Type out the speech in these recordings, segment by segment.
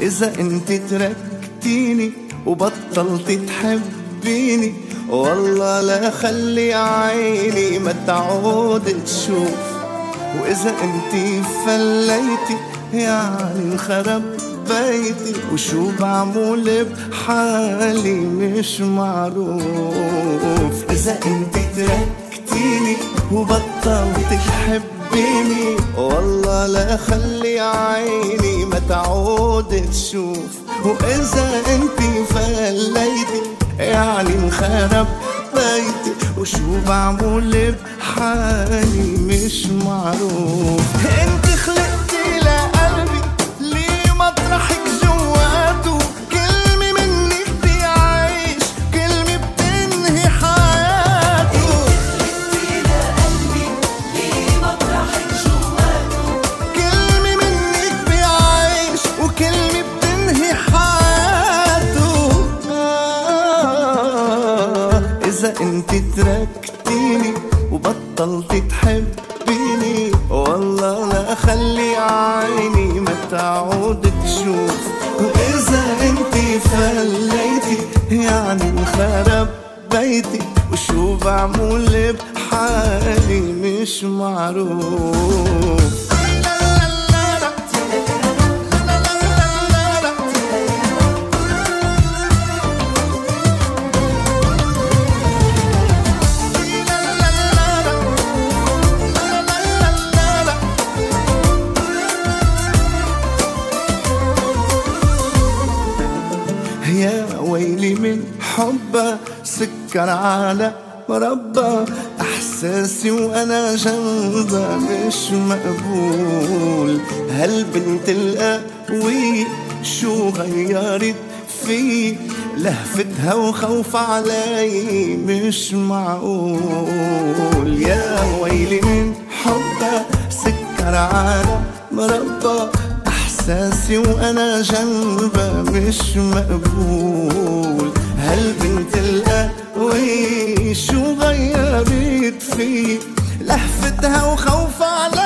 إذا أنت تركتيني وبطلت تحبيني والله لا خلي عيني ما تعود تشوف. وإذا أنت فليتي يعني انخرب بيتي وشو بعمل بحالي مش معروف. إذا أنت تركتيني وبطلت تحبيني والله لا خلي عيني تعود تشوف وإذا أنت فليتي يعني انخرب بيتي وشو بعمل بحالي مش معروف. أنت تركتيني وبطلت تحبيني والله لا خلي عيني ما تعود تشوف وإذا أنت فليتي يعني انخرب بيتي وشو بعمل بحالي مش معروف. ويلي من حبه سكر على مربى. إحساسي وأنا جنبها مش مقبول. هالبنت القوي شو غيرت في لهفتها وخوف علي مش معقول. يا ويلي من حبها سكر على مربى. احساسي وأنا جنبها مش مقبول. هالبنت القوي شو غيرت في لهفتها وخوف علي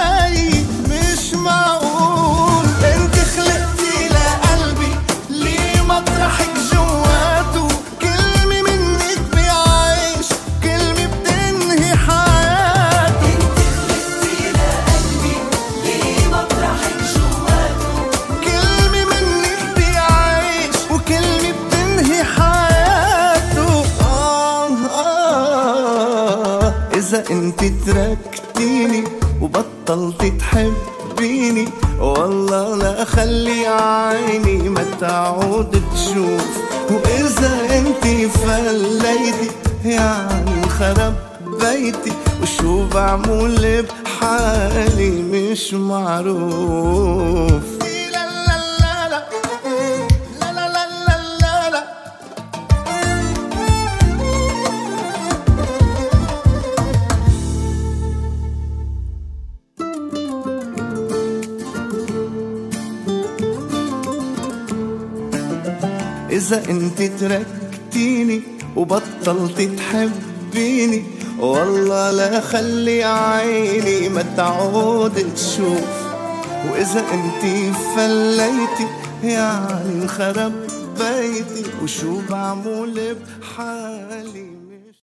إذا أنت تركتيني وبطلت تحبيني والله لا خلي عيني ما تعود تشوف. وإذا أنت فليتي يعني انخرب بيتي وشو بعمل بحالي مش معروف. إذا أنت تركتيني وبطلت تحبيني والله لا خلي عيني ما تعود تشوف. وإذا أنت فليتي يعني انخرب بيتي وشو بعمل بحالي؟